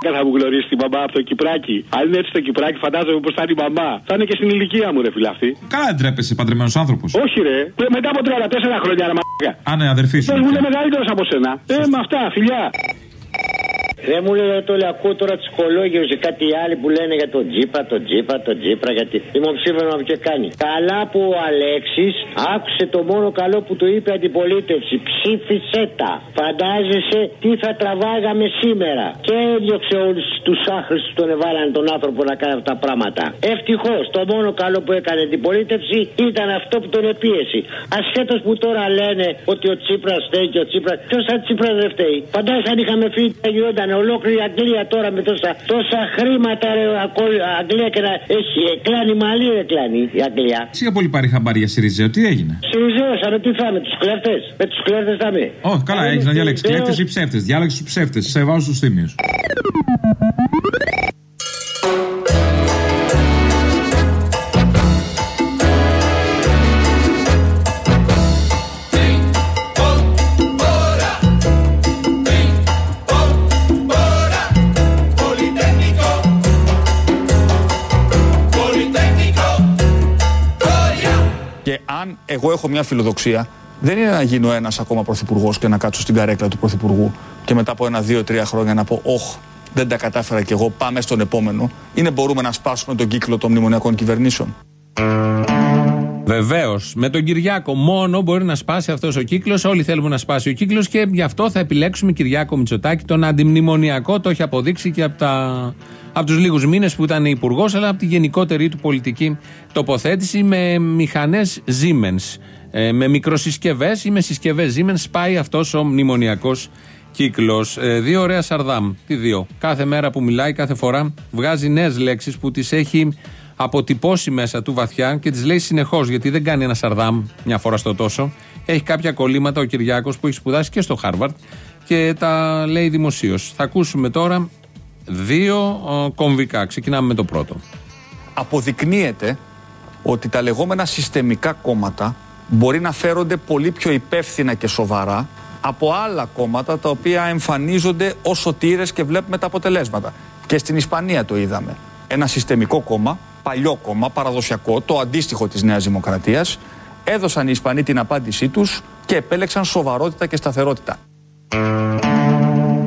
Ρε μαλάκα θα μου γνωρίσει τη μαμά από το Κυπράκι. Αν είναι έτσι το Κυπράκι, φαντάζομαι πως θα είναι η μαμά. Θα είναι και στην ηλικία μου, ρε φιλαυτή. Καλά δεν τρέπεσαι, παντρεμένος άνθρωπος. Όχι, ρε. Που Μετά από 34 χρόνια, ρε μαλάκα. Α, ναι, αδερφή σου. Πες μου είναι μεγαλύτερος από σένα. Ε, με αυτά, φιλιά. Δεν μου λέει το λέει, ακούω τώρα ψυχολόγιο και κάτι άλλοι που λένε για τον Τζίπρα, τον Τζίπρα, τον Τζίπρα, γιατί δημοψήφισμα να και κάνει. Καλά που ο Αλέξης άκουσε το μόνο καλό που του είπε αντιπολίτευση. Ψήφισε τα. Φαντάζεσαι τι θα τραβάγαμε σήμερα. Και έδιωξε όλους τους άχρηστους τον εβάλανε τον άνθρωπο να κάνει αυτά τα πράγματα. Ευτυχώς το μόνο καλό που έκανε η αντιπολίτευση ήταν αυτό που τον επίεσε. Ασχέτως που τώρα λένε ότι ο Τσίπρας φταίει και ο Τσίπρα. Ποιος σαν Τσίπρας δεν φταίει. Φαντάζεσαι αν είχαμε φύγει θα γινόταν ολόκληρη η Αγγλία τώρα με τόσα, τόσα χρήματα ρε ακό- Αγγλία και να έχει κλάνει μαλλί ρε κλάνει η Αγγλία. Σίγα πολύ πάρει χαμπάρι για Σιριζέο, τι έγινε; Συριζέος, αλλά τι θα με τους κλέφτες. Με τους κλέφτες θα με. Όχι, καλά, έχεις να διαλέξει Συριζέος. κλέφτες ή ψεύτες. Διάλεξε τους ψεύτες. Σε βάζω στους τίμιου. Εγώ έχω μια φιλοδοξία, δεν είναι να γίνω ένας ακόμα πρωθυπουργός και να κάτσω στην καρέκλα του πρωθυπουργού και μετά από ένα, δύο, τρία χρόνια να πω, Ωχ, δεν τα κατάφερα κι εγώ, πάμε στον επόμενο. Είναι μπορούμε να σπάσουμε τον κύκλο των μνημονιακών κυβερνήσεων. Βεβαίως. Με τον Κυριάκο μόνο μπορεί να σπάσει αυτός ο κύκλος. Όλοι θέλουμε να σπάσει ο κύκλος και γι' αυτό θα επιλέξουμε Κυριάκο Μητσοτάκη, τον αντιμνημονιακό. Το έχει αποδείξει και από, τα, από τους λίγους μήνες που ήταν υπουργός, αλλά από τη γενικότερη του πολιτική τοποθέτηση με μηχανές Siemens. Ε, με μικροσυσκευές ή με συσκευές Siemens σπάει αυτός ο μνημονιακός κύκλος. Ε, δύο ωραία Σαρδάμ. Τι δύο. Κάθε μέρα που μιλάει, κάθε φορά βγάζει νέες λέξεις που τις έχει αποτυπώσει μέσα του βαθιά και τις λέει συνεχώς. Γιατί δεν κάνει ένα Σαρδάμ μια φορά στο τόσο. Έχει κάποια κολλήματα ο Κυριάκος που έχει σπουδάσει και στο Χάρβαρτ και τα λέει δημοσίως. Θα ακούσουμε τώρα δύο ε, κομβικά. Ξεκινάμε με το πρώτο. Αποδεικνύεται ότι τα λεγόμενα συστημικά κόμματα μπορεί να φέρονται πολύ πιο υπεύθυνα και σοβαρά από άλλα κόμματα τα οποία εμφανίζονται ως σωτήρες και βλέπουμε τα αποτελέσματα. Και στην Ισπανία το είδαμε. Ένα συστημικό κόμμα, παλιό κόμμα, παραδοσιακό, το αντίστοιχο της Νέας Δημοκρατίας, έδωσαν οι Ισπανοί την απάντησή τους και επέλεξαν σοβαρότητα και σταθερότητα.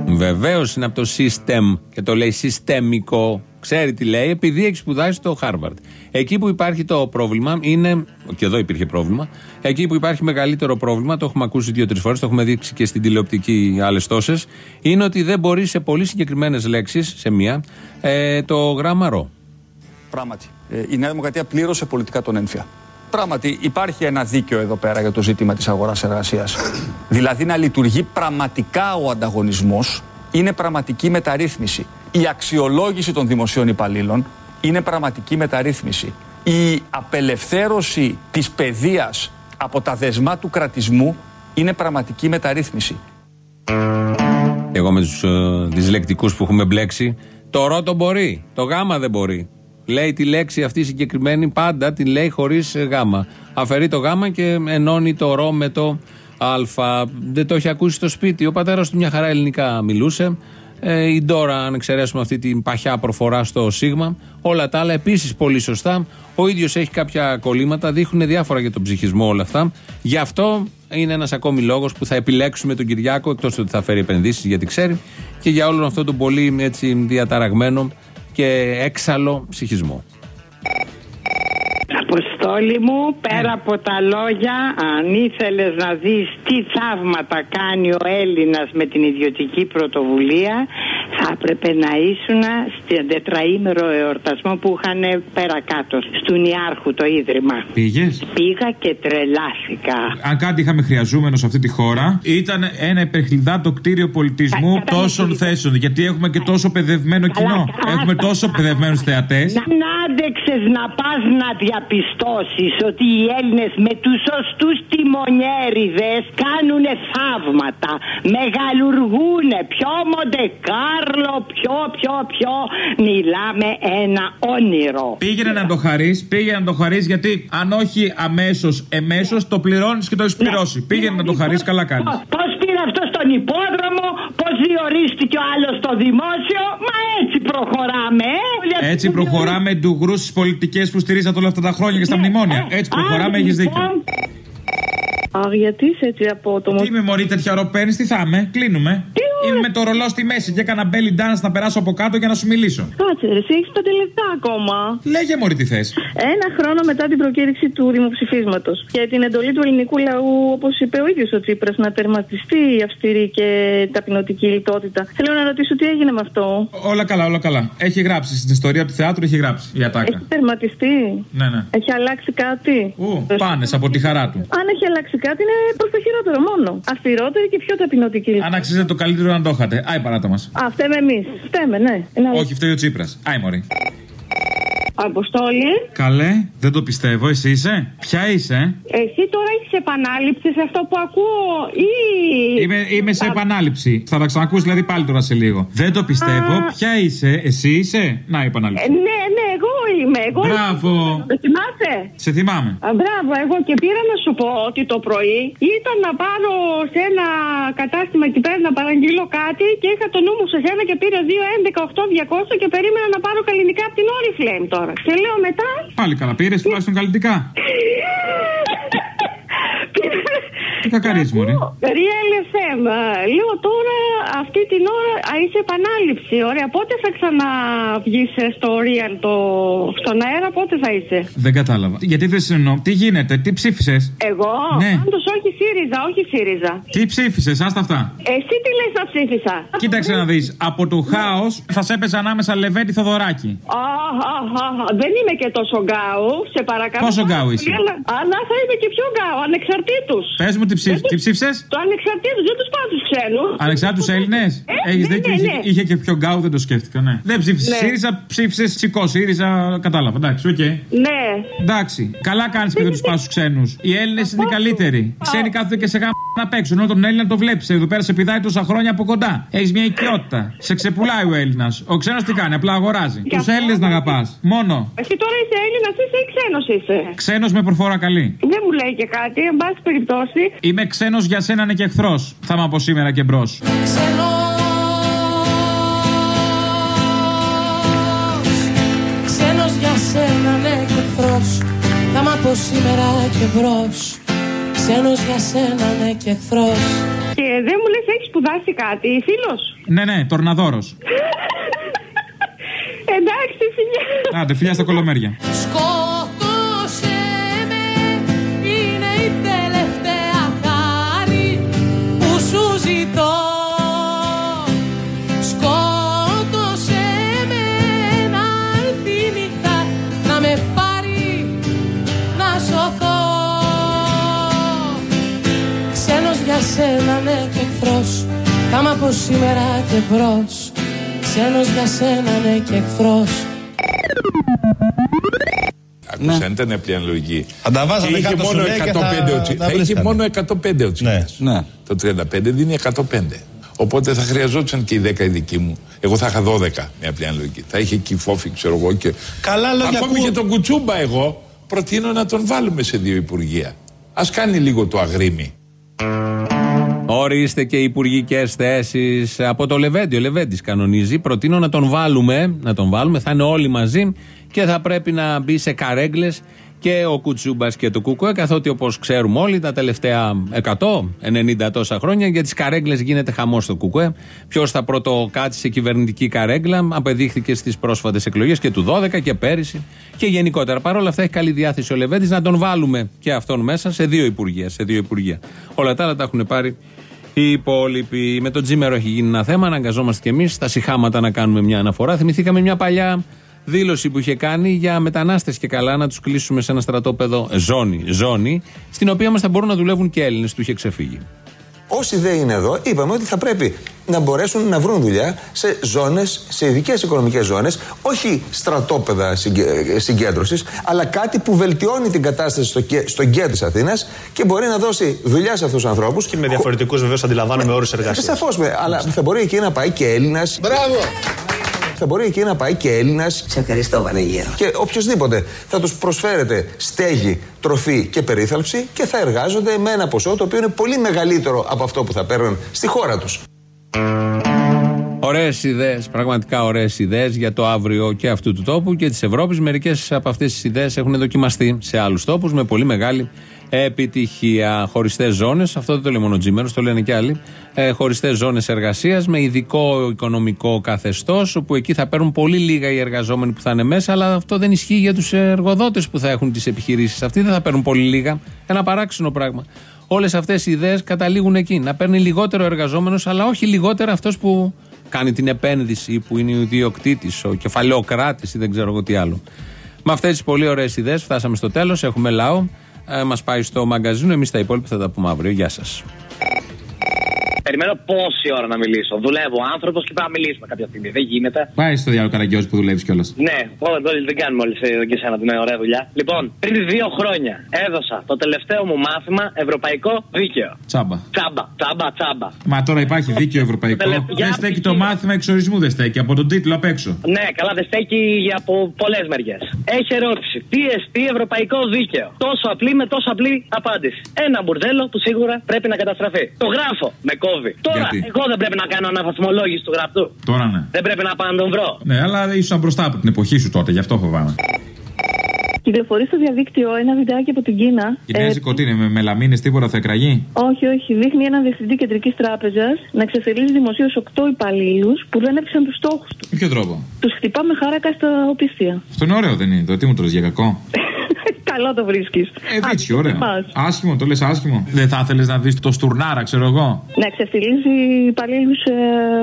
Βεβαίως είναι από το system και το λέει συστημικό. Ξέρει τι λέει, επειδή έχει σπουδάσει στο Harvard. Εκεί που υπάρχει το πρόβλημα είναι. και εδώ υπήρχε πρόβλημα. Εκεί που υπάρχει μεγαλύτερο πρόβλημα, το έχουμε ακούσει δύο-τρεις φορές, το έχουμε δείξει και στην τηλεοπτική άλλες τόσες, είναι ότι δεν μπορεί σε πολύ συγκεκριμένες λέξεις, σε μία, ε, το γράμμα ρο. Πράγματι. Ε, η Νέα Δημοκρατία πλήρωσε πολιτικά τον έμφυα. Πράγματι, υπάρχει ένα δίκαιο εδώ πέρα για το ζήτημα της αγορά-εργασία. δηλαδή, να λειτουργεί πραγματικά ο ανταγωνισμός είναι πραγματική μεταρρύθμιση. Η αξιολόγηση των δημοσίων υπαλλήλων είναι πραγματική μεταρρύθμιση. Η απελευθέρωση της παιδείας από τα δεσμά του κρατισμού είναι πραγματική μεταρρύθμιση. Εγώ με τους ε, δυσλεκτικούς που έχουμε μπλέξει, το ρο το μπορεί, το γάμα δεν μπορεί. Λέει τη λέξη αυτή συγκεκριμένη πάντα, την λέει χωρίς γάμα. Αφαιρεί το γάμα και ενώνει το ρο με το α. Δεν το έχει ακούσει στο σπίτι. Ο πατέρας του μια χαρά ελληνικά μιλούσε. Ε, η Ντόρα, αν εξαιρέσουμε αυτή την παχιά προφορά στο Σίγμα. Όλα τα άλλα επίσης πολύ σωστά. Ο ίδιος έχει κάποια κολλήματα, δείχνουν διάφορα για τον ψυχισμό όλα αυτά. Γι' αυτό είναι ένας ακόμη λόγος που θα επιλέξουμε τον Κυριάκο, εκτός ότι θα φέρει επενδύσεις γιατί ξέρει, και για όλον αυτό τον πολύ έτσι, διαταραγμένο και έξαλλο ψυχισμό. Αποστόλη μου, πέρα από τα λόγια, αν ήθελες να δεις τι θαύματα κάνει ο Έλληνας με την ιδιωτική πρωτοβουλία, Θα έπρεπε να ήσουν στην τετραήμερο εορτασμό που είχαν πέρα κάτω, στον Ιάρχου το ίδρυμα. Πήγες; Πήγα και τρελάθηκα. Αν κάτι είχαμε χρειαζόμενο σε αυτή τη χώρα, ήταν ένα υπερχλιδάτο κτίριο πολιτισμού Κα- κατά τόσων με θέσεων. Γιατί έχουμε και τόσο παιδευμένο κοινό. καλά. Έχουμε τόσο παιδευμένους θεατές. Να, να άντεξες να πας να διαπιστώσεις ότι οι Έλληνες με τους σωστούς τιμονιέριδες κάνουν θαύματα, μεγαλουργούνε, πιο Μοντεκάρλο, πιο, πιο, πιο, μιλάμε ένα όνειρο. Πήγαινε να το χαρείς, πήγαινε να το χαρείς γιατί αν όχι αμέσως, εμέσως το πληρώνεις και το έχεις πληρώσει. Πήγαινε να το χαρείς, καλά κάνεις. Πώ πήρε αυτό στον υπόδρομο, πώς διορίστηκε ο άλλος στο δημόσιο, μα έτσι προχωράμε, ε. Έτσι προχωράμε ντουγρούς στις πολιτικές που στηρίζατε όλα αυτά τα χρόνια και στα μνημόνια. Έτσι προχωράμε, έχεις δίκιο. Αχ, γιατί είσαι έτσι απότομο. Τι είμαι μωρή τέτοια ώρα που παίρνεις, τι θα είμαι, κλείνουμε. Είμαι με το ρολό στη μέση και έκανα belly dance να περάσω από κάτω για να σου μιλήσω. Κάτσε, ρε, εσύ έχεις πέντε λεπτά ακόμα. Λέγε μωρή τι θες. Ένα χρόνο μετά την προκήρυξη του δημοψηφίσματος και την εντολή του ελληνικού λαού, όπως είπε ο ίδιος ο Τσίπρας, να τερματιστεί η αυστηρή και ταπεινωτική λιτότητα. Θέλω να ρωτήσω τι έγινε με αυτό; Όλα καλά, όλα καλά. Έχει γράψει στην ιστορία του θεάτρου, έχει γράψει η ατάκα. Έχει τερματιστεί; Ναι, ναι. Έχει αλλάξει κάτι; Ου, πάνες από τη χαρά του. Αν έχει αλλάξει κάτι, είναι προς το χειρότερο μόνο. Αυστηρότερη και πιο ταπεινωτική λιτότητα. Αν αξίζεται το καλύτερο να το είχατε. Άι παράτα μας. Α, φταίμε εμείς. Φταίμε, ναι. Ένα- Όχι, φταίει ο Τσίπρας. Άι μωρή. Αποστόλη. Καλέ, δεν το πιστεύω, εσύ είσαι; Ποια είσαι, Εσύ τώρα έχεις επανάληψη σε αυτό που ακούω ή. Είμαι, είμαι σε επανάληψη. Θα τα ξανακούσει δηλαδή πάλι τώρα σε λίγο. Δεν το πιστεύω. Ποια είσαι, εσύ είσαι; Να η Ε, επανάληψη. ναι, ναι, εγώ είμαι. Εγώ Μπράβο. Είμαι. Το θυμάσαι; Σε θυμάμαι. Α, μπράβο, εγώ και πήρα να σου πω ότι το πρωί ήταν να πάρω σε ένα κατάστημα εκεί πέρα να παραγγείλω κάτι και είχα το νου μου σε σένα και πήρα 2, 11, 8, 200 και περίμενα να πάρω καλλινικά από την Oriflame τώρα. Και λέω μετά. Πάλι καλά, πήρες τουλάχιστον καλλιτικά. *laughs* Τι κακαρίζει, Μωρή. Real FM. Λέω τώρα αυτή την ώρα α, είσαι επανάληψη. Ωραία, πότε θα ξαναβγείς στο Real, το... στον αέρα, πότε θα είσαι; Δεν κατάλαβα. Γιατί δεν συνεννοώ. Τι γίνεται, τι ψήφισες; Εγώ, Ναι. πάντως όχι ΣΥΡΙΖΑ, όχι ΣΥΡΙΖΑ. Τι ψήφισες, άστα αυτά. Εσύ τι λες να ψήφισα; Κοίταξε να δεις. Από το χάος θα σε έπαιζε ανάμεσα Λεβέντη Θοδωράκη. Αχ, αχ, αχ, δεν είμαι και τόσο γκάου, σε παρακαλώ. Πόσο γκάου είσαι; Αλλά, αλλά θα είμαι και πιο γκάου, ανεξαρτήτους. Πες μου τι, ψήφ, τι ψήφισες; Το ανεξαρτήτους, δεν τους πάω τους ξένους. Ανεξάρτητους Έλληνες; Έχεις ναι, δίκιο, ναι, είχε, ναι. είχε και πιο γκάου, δεν το σκέφτηκα. Ναι. Δεν ψήφισες Ναι. ΣΥΡΙΖΑ, ψήφισες σηκώ ΣΥΡΙΖΑ. Κατάλαβα, εντάξει, οκ. Ναι. Εντάξει, καλά κάνεις και δεν τους πας στους ξένους. Οι Έλληνες είναι οι καλύτεροι. Ξένοι κάθονται και σε γάμ να παίξουν. Ενώ τον Έλληνα το βλέπεις. Εδώ πέρα σε πηδάει τόσα χρόνια από κοντά. Έχεις μια οικειότητα. Σε ξεπουλάει ο Έλληνας. Ο ξένο τι κάνει, απλά αγοράζει. Τους Έλληνες να αγαπάς. Μόνο. Εσύ τώρα είσαι Έλληνας είσαι ή ξένος είσαι; Ξένος με προφορά καλή. Δεν μου λέει και κάτι, εν πάση περιπτώσει. Είμαι ξένος για σένα είναι και εχθρός. Θα είμαι από σήμερα και μπρος. Ξένος για σένα ναι και εχθρός Θα είμαι από σήμερα και μπρος Ξένος για σένα ναι και εχθρός Και δεν μου λες έχεις σπουδάσει κάτι, φίλος; Ναι, ναι, τορναδόρος. *laughs* Εντάξει, φιλιά. Άντε, φιλιά στα κολομέρια. Σκότωσε Ξένος για σένα ναι και εχθρός Θα είμαι από σήμερα και μπρος Ξένος για σένα ναι και εχθρός Άκουσα, αν ήταν απλή αναλογική. Θα τα βάζαμε είχε κάτω μόνο σου λέει και 105 θα- ο Τσι- τα Θα είχε βρίσκανε. μόνο 105 ο Τσίπρας. Το 35 δίνει 105. Οπότε θα χρειαζόταν και οι 10 οι δικοί μου. Εγώ θα είχα 12 με απλή αναλογική. Θα είχε και η φόφη, ξέρω εγώ. Και... Καλά λόγια Ακόμη ακούω. και τον Κουτσούμπα εγώ προτείνω να τον βάλουμε σε δύο υπουργεία. Α κάνει λίγο το αγρίμι. Ορίστε και υπουργικές θέσεις από το Λεβέντι. Ο Λεβέντι κανονίζει. Προτείνω να τον βάλουμε. Να τον βάλουμε. Θα είναι όλοι μαζί και θα πρέπει να μπει σε καρέγκλες και ο Κουτσούμπας και το Κουκουέ. Καθότι όπως ξέρουμε όλοι τα τελευταία 100-90 τόσα χρόνια για τις καρέγκλες γίνεται χαμός στο Κουκουέ. Ποιος θα πρωτοκάτσει σε κυβερνητική καρέγκλα. Απεδείχθηκε στις πρόσφατες εκλογές και του 12 και πέρυσι και γενικότερα. Παρ' όλα αυτά έχει καλή διάθεση ο Λεβέντι να τον βάλουμε και αυτόν μέσα σε δύο υπουργεία. Σε δύο υπουργεία. Όλα τα άλλα τα έχουν πάρει Οι υπόλοιποι. Με το τζίμερο έχει γίνει ένα θέμα. Αναγκαζόμαστε κι εμείς στα συχάματα να κάνουμε μια αναφορά. Θυμηθήκαμε μια παλιά δήλωση που είχε κάνει για μετανάστες και καλά να τους κλείσουμε σε ένα στρατόπεδο ζώνη, ζώνη, στην οποία όμως θα μπορούν να δουλεύουν και Έλληνες. Του είχε ξεφύγει. Όσοι δεν είναι εδώ, είπαμε ότι θα πρέπει να μπορέσουν να βρουν δουλειά σε ζώνες, σε ειδικές οικονομικές ζώνες, όχι στρατόπεδα συγκέντρωσης, αλλά κάτι που βελτιώνει την κατάσταση στο, στο κέντρο της Αθήνας και μπορεί να δώσει δουλειά σε αυτούς τους ανθρώπους. Και με διαφορετικούς βεβαίως αντιλαμβάνομαι όρους εργασίας. Σαφώς, αλλά θα μπορεί εκεί να πάει και Έλληνας. Μπράβο! Θα μπορεί εκεί να πάει και Έλληνας. Σε ευχαριστώ, Βανεγέρο. Και οποιοδήποτε θα τους προσφέρεται στέγη, τροφή και περίθαλψη και θα εργάζονται με ένα ποσό το οποίο είναι πολύ μεγαλύτερο από αυτό που θα παίρνουν στη χώρα τους. Ωραίες ιδέες, πραγματικά ωραίες ιδέες για το αύριο και αυτού του τόπου και της Ευρώπης. Μερικές από αυτές τις ιδέες έχουν δοκιμαστεί σε άλλους τόπους με πολύ μεγάλη επιτυχία. Χωριστές ζώνες, αυτό δεν το λέει μόνο Τζίμερο, το λένε και άλλοι. Ε, Χωριστές ζώνες εργασίας με ειδικό οικονομικό καθεστώς, όπου εκεί θα παίρνουν πολύ λίγα οι εργαζόμενοι που θα είναι μέσα, αλλά αυτό δεν ισχύει για τους εργοδότες που θα έχουν τις επιχειρήσεις. Αυτοί δεν θα παίρνουν πολύ λίγα. Ένα παράξενο πράγμα. Όλες αυτές οι ιδέες καταλήγουν εκεί. Να παίρνει λιγότερο εργαζόμενος, αλλά όχι λιγότερο αυτός που κάνει την επένδυση, που είναι ο ιδιοκτήτης, ο κεφαλαιοκράτης ή δεν ξέρω εγώ τι άλλο. Με αυτές τις πολύ ωραίες ιδέες φτάσαμε στο τέλος. Έχουμε λαό. Ε, Μας πάει στο μαγκαζίνο. Εμείς τα υπόλοιπα θα τα πούμε αύριο. Γεια σας. Περιμένω πόση ώρα να μιλήσω. Δουλεύω άνθρωπος και θα μιλήσουμε κάποια στιγμή. Δεν γίνεται. Πάει στο διάλογο καραγκιόζη που δουλεύεις κιόλας. Ναι, όλα δεν, δεν κάνουμε όλοι εδώ και σένα την ωραία δουλειά. Λοιπόν, πριν δύο χρόνια έδωσα το τελευταίο μου μάθημα Ευρωπαϊκό Δίκαιο. Τσάμπα. Τσάμπα, τσάμπα, τσάμπα. Μα τώρα υπάρχει δίκαιο ευρωπαϊκό. Δεν στέκει το μάθημα εξορισμού, δεν στέκει. Από τον τίτλο απ' έξω. Ναι, καλά, δεν στέκει για από πολλές μεριές. Έχει ερώτηση. Τι εστί ευρωπαϊκό δίκαιο; Τόσο απλή με τόσο απλή απάντηση. Ένα μπουρδέλο που σίγουρα πρέπει να καταστραφεί. Το γράφω. Με κόβει. Τώρα Γιατί; εγώ δεν πρέπει να κάνω αναβαθμολόγηση του γραπτού. Τώρα ναι. Δεν πρέπει να πάω να τον βρω. Ναι, αλλά ήσουν μπροστά από την εποχή σου τότε, γι' αυτό φοβάμαι. Κυκλοφορεί στο διαδίκτυο ένα βιντεάκι από την Κίνα. Κινέζικο τι είναι, με μελαμίνες τίποτα θα εκραγεί; όχι, όχι. Δείχνει έναν διευθυντή κεντρικής τράπεζας να εξασφαλίζει δημοσίως 8 υπαλλήλους που δεν έπαιξαν τους στόχους του. Με ποιο τρόπο; Τους χτυπά με χάρακα στα οπίστια. Αυτό είναι ωραίο, δεν είναι; Το τι μου το λες για κακό; *laughs* Καλά το βρίσκεις. Ε, βίτσιο, ωραίο. Άσχημο, το λες άσχημο. Δεν θα ήθελε να δεις το στουρνάρα, ξέρω εγώ. Να εξασφαλίζει υπαλλήλους ε,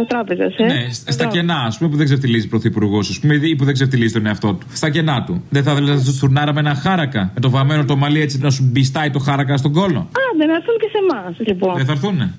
τράπεζας. Ε. Ναι, στα κενά, ας πούμε, που δεν ξεφτιλίζει πρωθυπουργός, ας πούμε, ή που δεν ξεφτιλίζει τον εαυτό του. Στα κενά του. Δεν θα ήθελε να δεις το στουρνάρα με ένα χάρακα. Με το βαμμένο το μαλλί έτσι να σου μπιστάει το χάρακα στον κόλο. Άντε, να έρθουν και σε εμάς, λοιπόν. Δεν θα έρθουνε.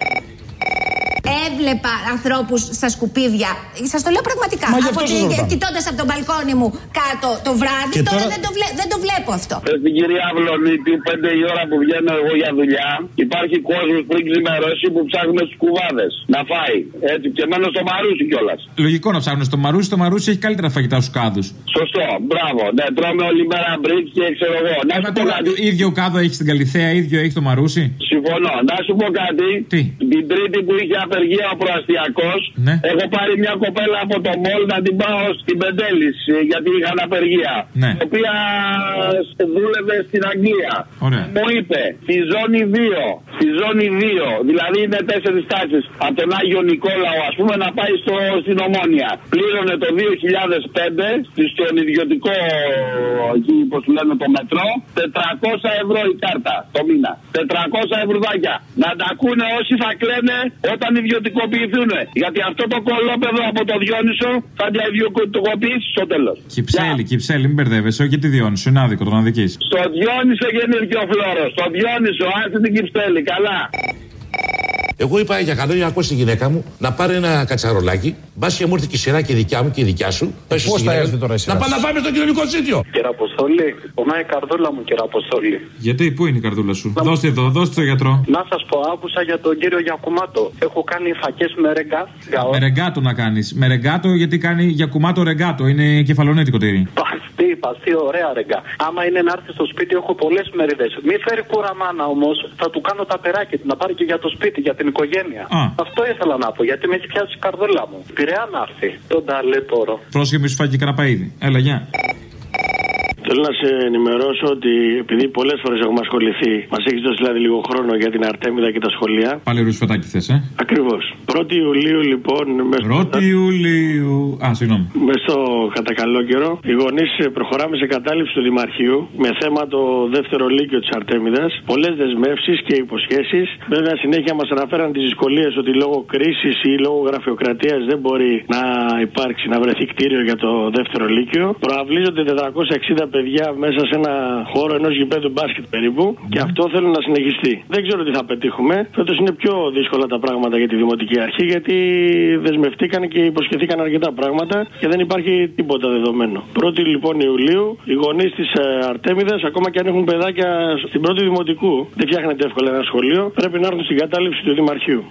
Έβλεπα ανθρώπους στα σκουπίδια. Σας το λέω πραγματικά. Μα γι' αυτό σας ρωτάω. Κοιτώντας από το μπαλκόνι μου κάτω το βράδυ, Και τώρα, τώρα- δεν, το βλέ- δεν το βλέπω αυτό. Πες της κυρία Αυλονίτη, πέντε η ώρα που βγαίνω εγώ για δουλειά, υπάρχει κόσμος πριν ξημερώσει που ψάχνουμε στους κουβάδες να φάει. Έτσι, και μένω στο μαρούσι κιόλας. Λογικό να ψάχνουν στο μαρούσι, το μαρούσι έχει καλύτερα φαγητά στους κάδους. Σωστό, μπράβο. Ναι, τρώμε όλη μέρα μπρικ και ξέρω εγώ. Να σου πω κάτι. ίδιο κάδο έχεις στην Καλιθέα, ίδιο έχεις το μαρούσι. Συμφωνώ. Να σου πω κάτι. Τι; Την Τρίτη που είχε απεργία ο προαστιακός, Ναι. έχω πάρει μια κοπέλα από το μόλ να την πάω στην Πεντέλης γιατί είχαν απεργία. Ναι. Η οποία ε, δούλευε στην Αγγλία. Ωραία. Μου είπε στη ζώνη 2, στη ζώνη 2, δηλαδή είναι τέσσερις τάσει από τον Άγιο Νικόλαο, ας πούμε, να πάει στο, στην Ομόνια. Πλήρωνε το 2005 στον ιδιωτικό, εκεί πώς του λένε το μετρό, 400 ευρώ η κάρτα το μήνα. 400 ευρουδάκια. Να τα ακούνε όσοι θα κλαίνε όταν ιδιωτικοποιηθούν. Γιατί αυτό το κολόπεδο από το Διόνυσο θα τα ιδιωτικοποιήσει στο τέλος. Κυψέλη, κυψέλη, μην μπερδεύεσαι, όχι και τη Διόνυσο, είναι άδικο το να δική. Στο Διόνυσο γεννήθηκε ο Φλόρος. Στο Διόνυσο, άσε την Κυψέλη, καλά. Εγώ είπα για καλό για να ακούσει τη γυναίκα μου να πάρει ένα κατσαρολάκι. Μπας και μου έρθει και η σειρά και η δικιά μου και η δικιά σου. Πες πώς στη θα γυναίκα έρθει μου, τώρα η σειρά Να σου; πάμε να πάμε στο κοινωνικό σύνδιο. Κύριε Αποστόλη, πονάει η καρδούλα μου, κύριε Αποστόλη. Γιατί, πού είναι η καρδούλα σου; Δώστε εδώ, δώστε το γιατρό. Να σας πω, άκουσα για τον κύριο Γιακουμάτο. Έχω κάνει φακές με ρεγγά. Με ρεγκάτο να κάνεις. Με ρεγκάτο γιατί κάνει για κουμάτο ρεγκάτο. Είναι κεφαλονέτικο τυρί. Παστί, παστί, ωραία ρεγγά. Άμα είναι να έρθει στο σπίτι, έχω πολλές μερίδες. Μη φέρει κουραμάνα όμως, θα του κάνω τα περάκια του να πάρει και για το σπίτι, για την οικογένεια. Α. Αυτό ήθελα να πω, γιατί με έχει πιάσει η καρδούλα μου. Πειραιά να έρθει. Τον ταλέπορο. Πρόσχε μη σου φάγει κανένα παίδι. Έλα, γεια. Θέλω να σε ενημερώσω ότι επειδή πολλές φορές έχουμε ασχοληθεί, μας έχεις δώσει δηλαδή λίγο χρόνο για την Αρτέμιδα και τα σχολεία. Πάλι ρουσφετάκι θες, ε; Ακριβώς. 1η Ιουλίου λοιπόν. μες- 1η Ιουλίου. Α, συγγνώμη. με στο κατά καλό καιρό, οι γονείς προχωράμε σε κατάληψη του Δημαρχείου με θέμα το δεύτερο λύκειο της Αρτέμιδας. Πολλές δεσμεύσεις και υποσχέσεις. Βέβαια, συνέχεια μας αναφέραν τις δυσκολίες ότι λόγω κρίσης ή λόγω γραφειοκρατίας δεν μπορεί να υπάρξει, να βρεθεί κτίριο για το δεύτερο λύκειο. Προαυλίζονται 460 παιδιά μέσα σε ένα χώρο ενός γηπέδου μπάσκετ περίπου και αυτό θέλουν να συνεχιστεί. Δεν ξέρω τι θα πετύχουμε. Φέτος είναι πιο δύσκολα τα πράγματα για τη Δημοτική Αρχή γιατί δεσμευτήκαν και υποσχεθήκαν αρκετά πράγματα και δεν υπάρχει τίποτα δεδομένο. 1η λοιπόν Ιουλίου, οι γονείς της Αρτέμιδας, ακόμα και αν έχουν παιδάκια στην πρώτη Δημοτικού, δεν φτιάχνεται εύκολα ένα σχολείο, πρέπει να έρθουν στην κατάληψη του Δημαρχείου.